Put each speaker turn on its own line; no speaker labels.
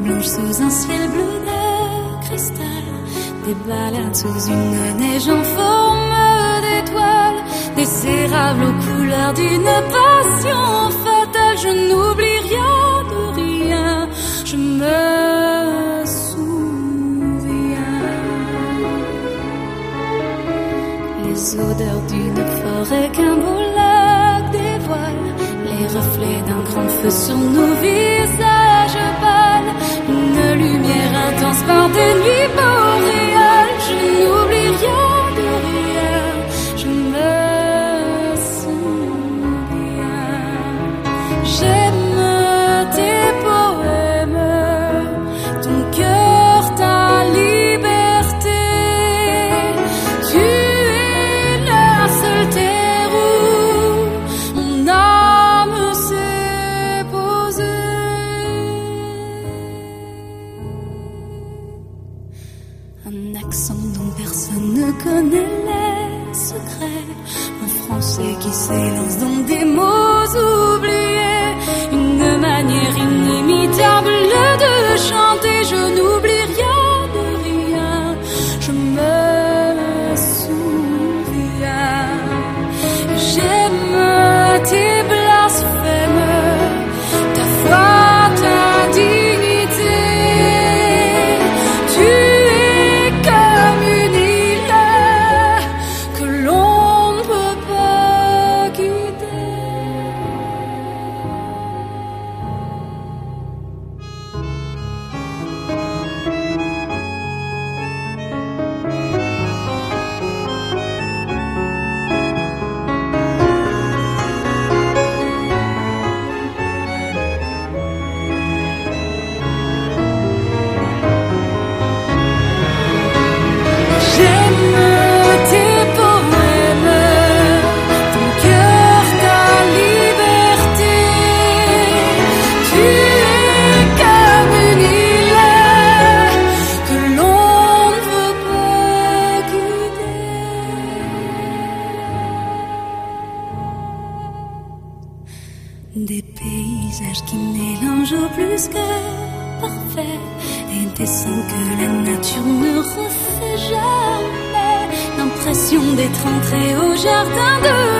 blanches sous un ciel bleu de cristal, des balades sous une neige en forme d'étoile, des érables aux couleurs d'une passion fatale. Je n'oublie rien de rien, je me souviens. Les odeurs d'une forêt qu'un beau lac dévoile, les reflets d'un grand feu sur nos visages lumière intense par des nuits Un accent dont personne ne connaît les secrets. Un français qui s'élance dans des mots oubliés. Une manière inimitable Des paysages qui mélangent au plus que parfait et des sons que la nature ne refait jamais. L'impression d'être entré au jardin de